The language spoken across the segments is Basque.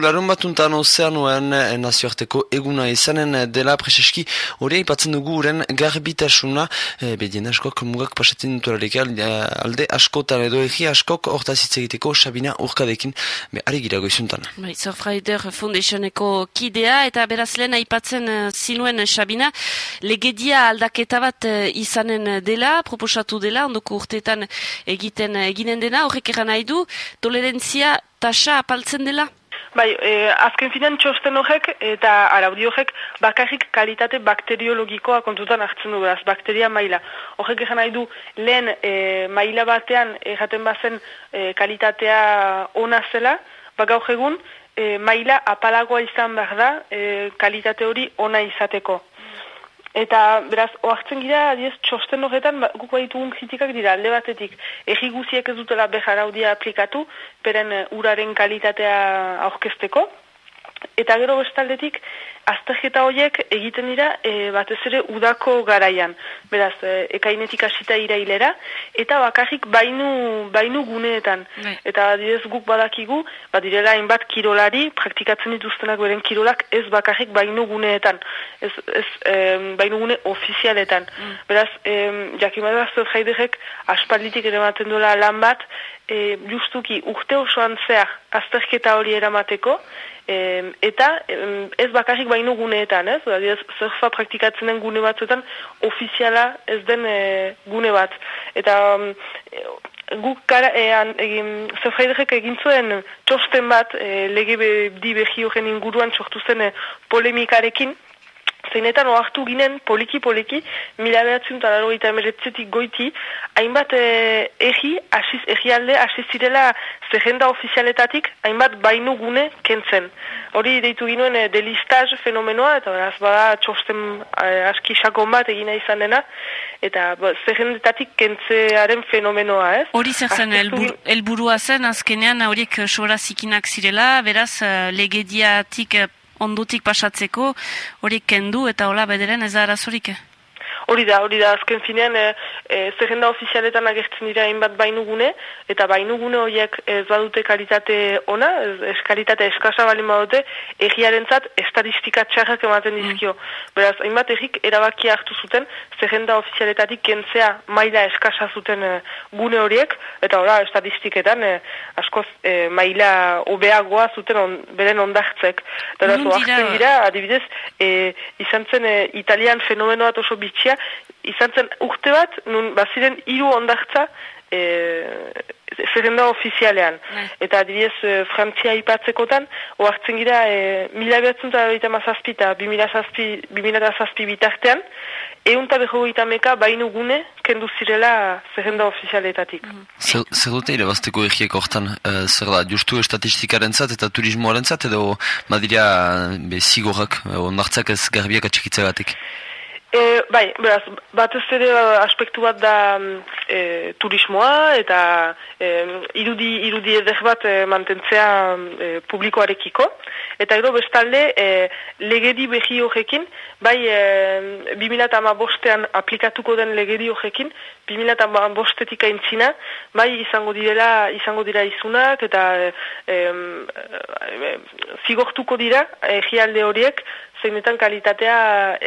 Larun batuntan ozeanuen eh, nazioarteko eguna izanen dela preseski hori ipatzen dugu uren garbitasuna e, bedien askok mugak pasatzen dutuarek alde askotan edo egi askok hortaz hitz egiteko Sabina urkadekin be, ari gira goizuntan. Bai, Surfrider Foundationeko kidea eta beraz lehen aipatzen zinuen Sabina legedia aldaketa bat izanen dela, proposatu dela, ondoko urteetan egiten eginen dena, horrek eran nahi du, tolerantzia tasa apaltzen dela? Bai, e, azken finan txosten horrek eta araudi horrek bakarrik kalitate bakteriologikoa kontutan hartzen du beraz, bakteria maila. Horrek egin nahi du lehen e, maila batean erraten bazen e, kalitatea ona zela, baka egun e, maila apalagoa izan behar da e, kalitate hori ona izateko. Eta, beraz, oartzen gira, adiez, txosten horretan, ba, guk ditugun kritikak dira, alde batetik, egi guziek ez dutela beharaudia aplikatu, peren uh, uraren kalitatea aurkezteko, Eta gero bestaldetik, azterketa horiek egiten dira e, batez ere udako garaian. Beraz, e, ekainetik hasita irailera, eta bakarrik bainu, bainu guneetan. Bai. Eta direz guk badakigu, badirela hainbat kirolari, praktikatzen dituztenak beren kirolak, ez bakarrik bainu guneetan. Ez, ez e, bainu gune ofizialetan. Mm. Beraz, e, jakimadaz, jaiderek, aspalditik ere maten duela lan bat, e, justuki urte osoan zehar azterketa hori eramateko, eta ez bakarrik baino guneetan, ez? Adidez, surfa praktikatzen den gune batzuetan ofiziala ez den e, gune bat. Eta e, guk gara, e, egin zuen txosten bat e, lege di behi horren inguruan sortu zen e, polemikarekin, zeinetan oartu ginen poliki-poliki, mila behatzen eta laro eta emeretzetik goiti, hainbat eh, egi, asiz, egi alde, asizirela zehenda ofizialetatik, hainbat bainu gune kentzen. Hori deitu ginoen e, delistaz fenomenoa, eta beraz bada txosten e, aski sakon bat egina izan dena, eta ba, zehendetatik kentzearen fenomenoa, ez? Hori zer zen, elburua zen, azkenean horiek sora zikinak zirela, beraz legediatik ondutik pasatzeko hori kendu eta hola bederen ez da arazorik? Hori da, hori da, azken finean, e, e, zerrenda ofizialetan agertzen dira hainbat bainugune, eta bainugune horiek ez badute kalitate ona, ez, kalitate eskasa balin badute, egiaren zat, estadistika txarrak ematen mm. dizkio. Mm. Beraz, hainbat egik erabaki hartu zuten, zerrenda ofizialetatik kentzea maila eskasa zuten e, gune horiek, eta ora, estadistiketan, e, askoz, e, maila obeagoa zuten on, beren ondartzek. Beraz, oartzen dira, adibidez, e, izan zen e, italian fenomenoat oso bitxia, izan zen urte bat, nun baziren hiru ondartza e, zerrenda ofizialean. Bai. Eta adibidez, e, Frantzia ipatzekotan, oartzen gira, e, mila behatzen eta mazazpi eta bimila zazpi bitartean, egun eta beho meka bainu gune kendu zirela zerrenda ofizialetatik. Mm. Zer dute ere bazteko egiek hortan, e, zer da, justu estatistikaren zat eta turismoaren zat, edo madiria be, zigorrak, ondartzak ez garbiak atxikitzagatik? E, bai, beraz, bat ez ere aspektu bat da e, turismoa eta e, irudi, irudi edek bat e, mantentzea e, publikoarekiko. Eta edo bestalde, e, legedi behi horrekin, bai e, 2008an aplikatuko den legedi horrekin, 2008etik aintzina, bai izango direla, izango dira izunak eta e, e, zigortuko dira egialde horiek, zeinetan kalitatea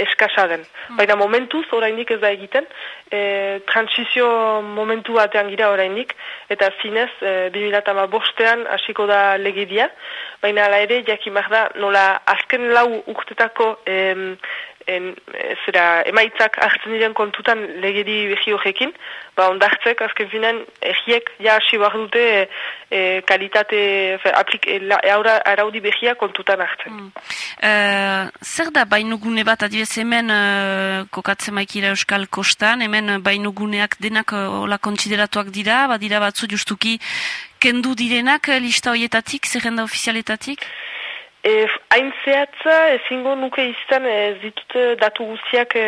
eskasa den. Hmm. Baina momentuz, oraindik ez da egiten, e, transizio momentu batean gira oraindik, eta zinez, e, 2008 bostean hasiko da legedia, baina ala ere, jakimak da, nola azken lau urtetako en, zera, emaitzak hartzen diren kontutan legedi behi horrekin, ba ondartzek azken finan egiek ja hasi behar dute e, kalitate, fe, aplik, e, la, araudi behia kontutan hartzen. Mm. Uh, zer da bainugune bat, adibez hemen uh, kokatzen maikira euskal kostan, hemen bainuguneak denak uh, ola kontsideratuak dira, badira batzu justuki kendu direnak lista hoietatik, zerrenda ofizialetatik? E, hain zehatza, ezingo nuke izan ez ditut datu guztiak e,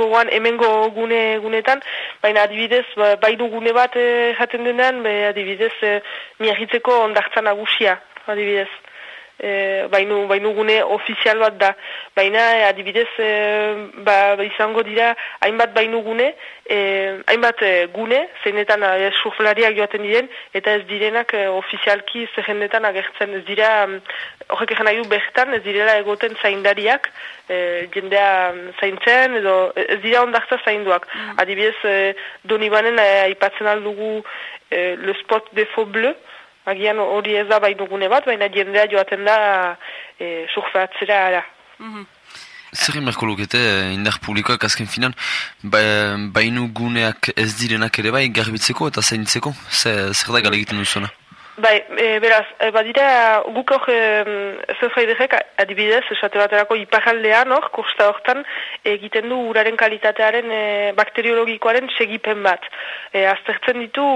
gogoan emengo gune gunetan, baina adibidez, ba, bainu gune bat e, jaten denean, be, adibidez, e, miagitzeko ondartzan agusia, adibidez. E, bainu, bainu gune ofizial bat da. Baina, e, adibidez, e, ba, izango dira, hainbat bainu gune, e, hainbat e, gune, zeinetan e, surflariak joaten diren, eta ez direnak e, ofizialki zehendetan agertzen. Ez dira, horrek egin nahi bertan, ez direla egoten zaindariak, e, jendea zaintzen, edo ez dira ondartza zainduak. Mm. Adibidez, e, doni banen, e, aipatzen aldugu e, le spot de faux bleu, agian hori ez da bai dugune bat, baina jendea joaten da e, surfeatzera ara. Mm -hmm. Zer emarko lukete, eh, indar publikoak azken finan, ba, bainu guneak ez direnak ere bai garbitzeko eta zaintzeko? Zer, zer da gale egiten duzuna? Bai, e, beraz, e, badira guk hor e, adibidez, esate baterako iparaldean hor, kursta hortan, egiten du uraren kalitatearen e, bakteriologikoaren segipen bat. E, aztertzen ditu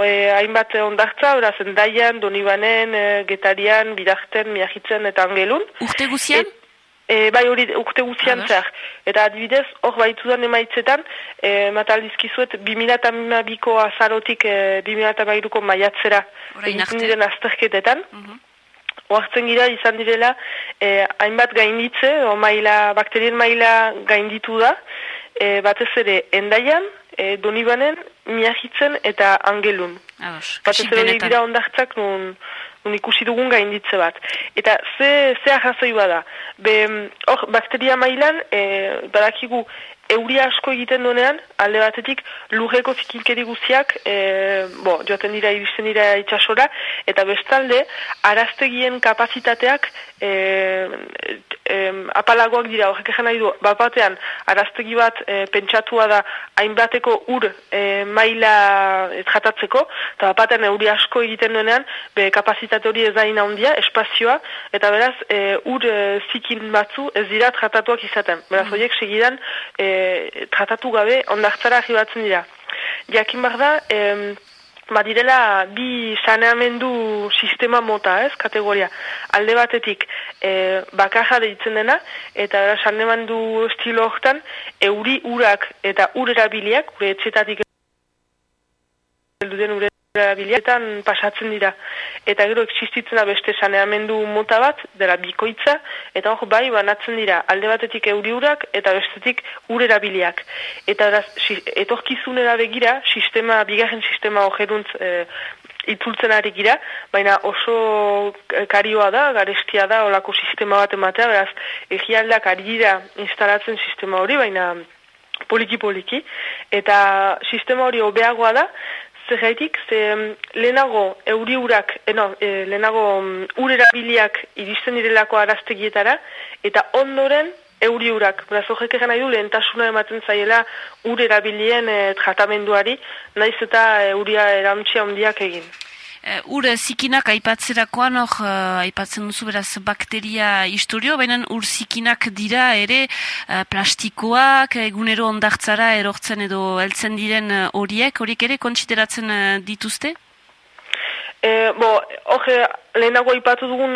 e, hainbat ondartza, beraz, endaian, donibanen, e, getarian, bidakten, miagitzen eta angelun. Urte guzian? E, bai hori urte guztian zer. Eta adibidez, hor baitu emaitzetan, e, mataldizkizuet, 2002ko azarotik e, 2002ko maiatzera egiten diren azterketetan. Mm Oartzen gira izan direla, e, hainbat gainditze, o maila, bakterien maila gainditu da, e, batez ere endaian, e, donibanen, miagitzen eta angelun. Batez ere dira ondartzak nun, nun ikusi dugun gainditze bat. Eta ze, ze ahazoi bada. Be, hor, bakteria mailan, e, badakigu, euria asko egiten duenean, alde batetik lurreko zikinkeri guztiak, e, bo, joaten dira, iristen dira itxasora, eta bestalde, araztegien kapazitateak e, e, apalagoak dira, horrek egin nahi du, bat batean, araztegi bat e, pentsatua da hainbateko ur e, maila jatatzeko, eta bat batean euri asko egiten duenean, be kapazitate hori ez da handia, espazioa, eta beraz, e, ur e, zikin batzu ez dira tratatuak izaten. Beraz, mm. horiek segidan, e, tratatu gabe ondartzara ahibatzen dira. Jakin behar da, e, badirela bi saneamendu sistema mota, ez, kategoria. Alde batetik, e, bakarra deitzen dena, eta saneamendu estilo hortan, euri urak eta urerabiliak, gure etxetatik Biletan pasatzen dira. Eta gero existitzen da beste saneamendu mota bat, dela bikoitza, eta hor bai banatzen dira alde batetik euriurak eta bestetik urerabiliak. Eta eraz, etorkizunera begira, sistema, bigarren sistema hogeruntz e, itzultzen ari gira, baina oso karioa da, garestia da, olako sistema bat ematea, beraz, egialdak ari dira instalatzen sistema hori, baina poliki-poliki, eta sistema hori obeagoa da, Zerraitik, ze lehenago euriurak, eh, no, e, lehenago urerabiliak iristen direlako araztegietara, eta ondoren euriurak. Beraz, horrek egan nahi du, lehentasuna ematen zaiela urerabilien e, tratamenduari, naiz eta euria erantxia ondiak egin. Uh, ur zikinak aipatzerakoan hor, uh, aipatzen duzu beraz bakteria historio, baina ur zikinak dira ere uh, plastikoak, egunero ondartzara erortzen edo heltzen diren horiek, horiek ere kontsideratzen dituzte? E, bo, hor, lehenago ipatu dugun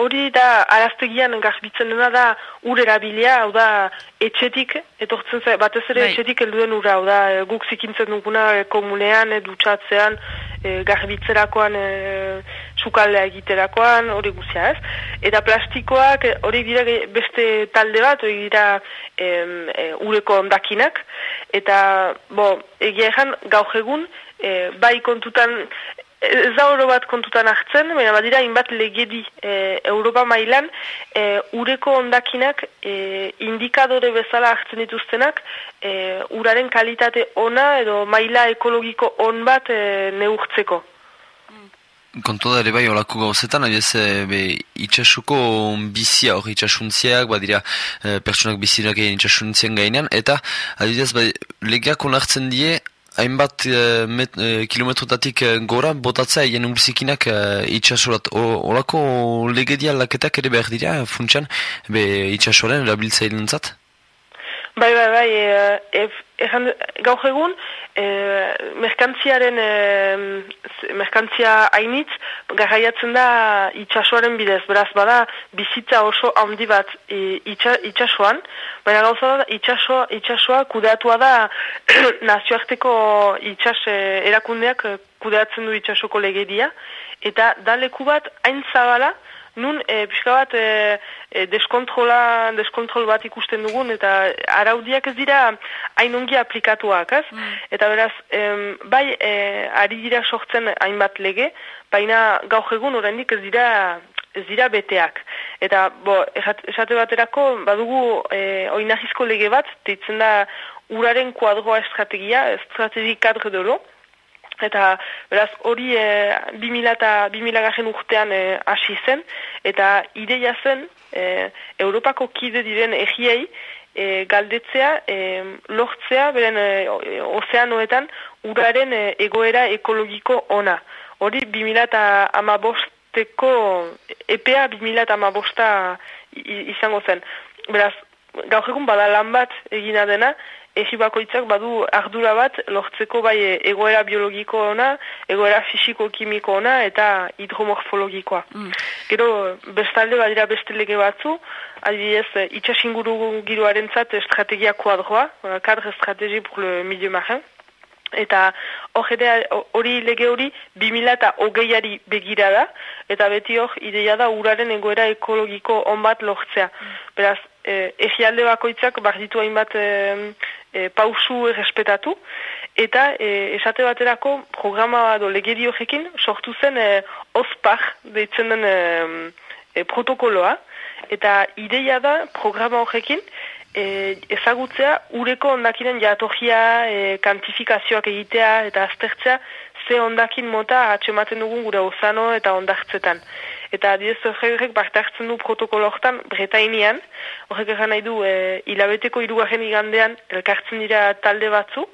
hori da araztegian garbitzen dena da ur erabilia, hau da etxetik, etortzen ze, batez ere bai. etxetik helduen ura, hau da guk zikintzen duguna e, komunean, e, dutxatzean, e, garbitzerakoan, e, sukaldea egiterakoan, hori guzia ez. Eta plastikoak, hori dira beste talde bat, hori dira e, ureko ondakinak, eta, bo, egia ezan, gaur egun, e, bai kontutan Ez da oro bat kontutan hartzen, baina badira inbat legedi e, Europa mailan e, ureko ondakinak e, indikadore bezala hartzen dituztenak e, uraren kalitate ona edo maila ekologiko on bat e, neurtzeko. Kontu da ere bai olako gauzetan, abiez be, itxasuko bizia hori itxasuntziak, badira e, pertsonak bizirak egin itxasuntzian gainean, eta adibidez bai, legeak onartzen die hainbat e, kilometrotatik e, gora botatzea egin urzikinak e, itxasorat. Horako legedia laketak ere behar dira, funtsan, be itxasoren erabiltzea zat? Bai, bai, bai, e, e, gaur egun, e, merkantziaren, e, merkantzia hainitz, garraiatzen da itxasoaren bidez, beraz, bada, bizitza oso handi bat e, itxasoan, baina gauza da, itxasoa, itxasoa kudeatua da nazioarteko itxas e, erakundeak kudeatzen du itxasoko legedia, eta da leku bat hain zabala, nun e, pixka bat e, e, deskontrola, deskontrol bat ikusten dugun, eta araudiak ez dira hain ongi aplikatuak, ez? Mm. Eta beraz, em, bai, e, ari dira sortzen hainbat lege, baina gaur egun oraindik ez dira ez dira beteak. Eta, bo, esate baterako, badugu e, oinahizko lege bat, deitzen da uraren kuadroa estrategia, estrategia kadre dolo, Eta beraz hori e, 2000 eta 2000 garen urtean e, hasi zen, eta ideia zen e, Europako kide diren egiei e, galdetzea, e, lortzea, beren e, ozeanoetan, uraren e, egoera ekologiko ona. Hori 2000 eta amabosteko, EPA 2000 eta amabosta izango zen. Beraz, gaur egun bada lan bat egina dena, bakoitzak badu ardura bat lortzeko bai egoera biologiko ona, egoera fisiko-kimiko ona eta hidromorfologikoa. Mm. Gero bestalde badira beste lege batzu, adibidez itxasinguru giroaren zat estrategia kuadroa, kadre estrategi pour le milieu marin, eta hori lege hori 2000 eta hogeiari begira da, eta beti hor ideia da uraren egoera ekologiko onbat lortzea. Mm. Beraz, e, egialde bakoitzak barditu hainbat e, e, pausu errespetatu, eta e, esate baterako programa do legedi horrekin sortu zen e, ospar deitzen den e, e, protokoloa, eta ideia da programa horrekin e, ezagutzea ureko ondakinen jatorria, e, kantifikazioak egitea eta aztertzea ze ondakin mota atxematen dugun gure ozano eta ondartzetan. Eta adidez horrek parte du protokolo horretan Bretainian, horrek egan nahi du e, hilabeteko irugarren igandean elkartzen dira talde batzu,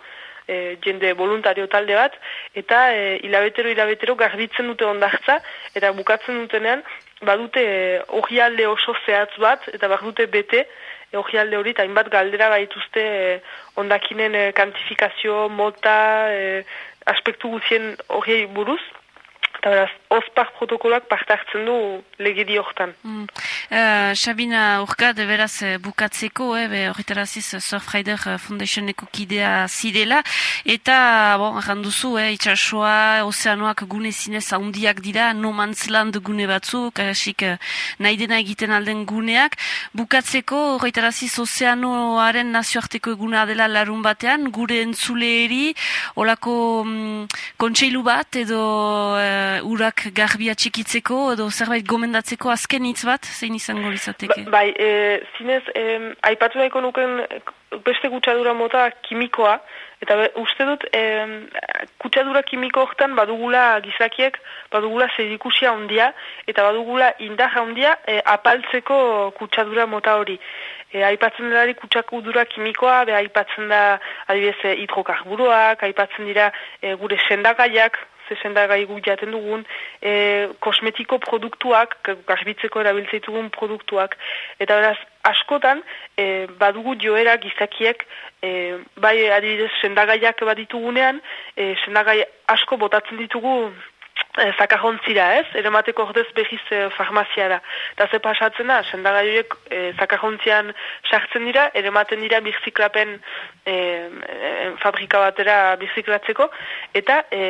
e, jende voluntario talde bat, eta e, hilabetero hilabetero garbitzen dute ondartza, eta bukatzen dutenean badute hori alde oso zehatz bat, eta badute bete, Eogi alde hori, hainbat galdera gaituzte eh, ondakinen eh, kantifikazio, mota, eh, aspektu guzien hori buruz. Eta beraz, ozpak protokoloak parte hartzen du legedi horretan. Mm. Uh, Sabina Urka, de beraz uh, bukatzeko, eh, horretaraziz uh, Surfrider Foundationeko kidea zidela, eta, bon, randuzu, eh, itxasua, ozeanoak gune zinez handiak dira, no mantzland gune batzu, karasik uh, nahi dena egiten alden guneak, bukatzeko, horretaraziz ozeanoaren nazioarteko eguna dela larun batean, gure entzuleeri, olako um, kontseilu bat, edo uh, urak garbia txikitzeko edo zerbait gomendatzeko azken hitz bat, zein izango izateke? Ba, bai, e, zinez, e, aipatu nahiko nuken beste kutsadura mota kimikoa, eta be, uste dut e, kutsadura kimiko hortan badugula gizakiek, badugula zedikusia ondia, eta badugula indaja ondia e, apaltzeko kutsadura mota hori. E, aipatzen dira kutsakudura kimikoa, be aipatzen da adibidez e, hidrokarburoak, aipatzen dira e, gure sendagaiak, zesenda gaigu jaten dugun, e, kosmetiko produktuak, garbitzeko erabiltzeitugun produktuak, eta beraz, askotan, e, badugu joera gizakiek, e, bai adibidez sendagaiak baditugunean, e, sendagai asko botatzen ditugu e, zakajontzira ez, eremateko ordez behiz e, farmaziara. Eta ze pasatzen da, sendagaiuek e, zakajontzian sartzen dira, erematen dira birziklapen e, e, fabrika batera birziklatzeko, eta e,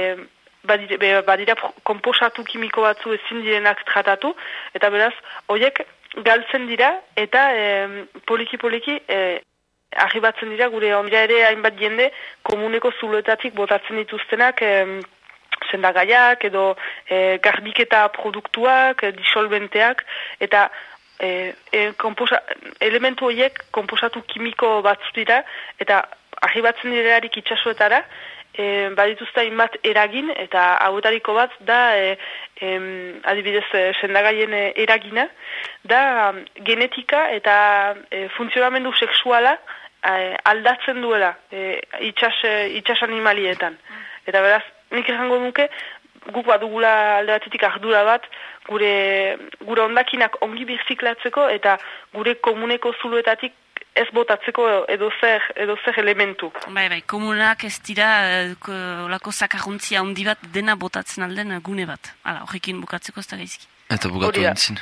badira, badira komposatu kimiko batzu ezin direnak tratatu, eta beraz, horiek galtzen dira, eta poliki-poliki e, arribatzen dira, gure ondira ere hainbat jende komuneko zuloetatik botatzen dituztenak e, sendagaiak, edo e, garbiketa produktuak, e, disolventeak, eta e, e, komposa, elementu horiek komposatu kimiko batzu dira, eta arribatzen dirarik itxasuetara, e, badituzta inbat eragin, eta hauetariko bat da, e, adibidez, e, sendagaien e, eragina, da genetika eta e, funtzionamendu seksuala e, aldatzen duela e, itxas, itxas animalietan. Eta beraz, nik errango nuke, guk badugula alde batetik ardura bat, gure, gure ondakinak ongi birziklatzeko eta gure komuneko zuluetatik ez botatzeko edo zer, edo zer elementu. Bai, bai, komunak ez dira uh, olako zakarrontzia handi bat dena botatzen alden gune bat. Hala, horrekin bukatzeko ez da gaizki. Eta bukatu entzin.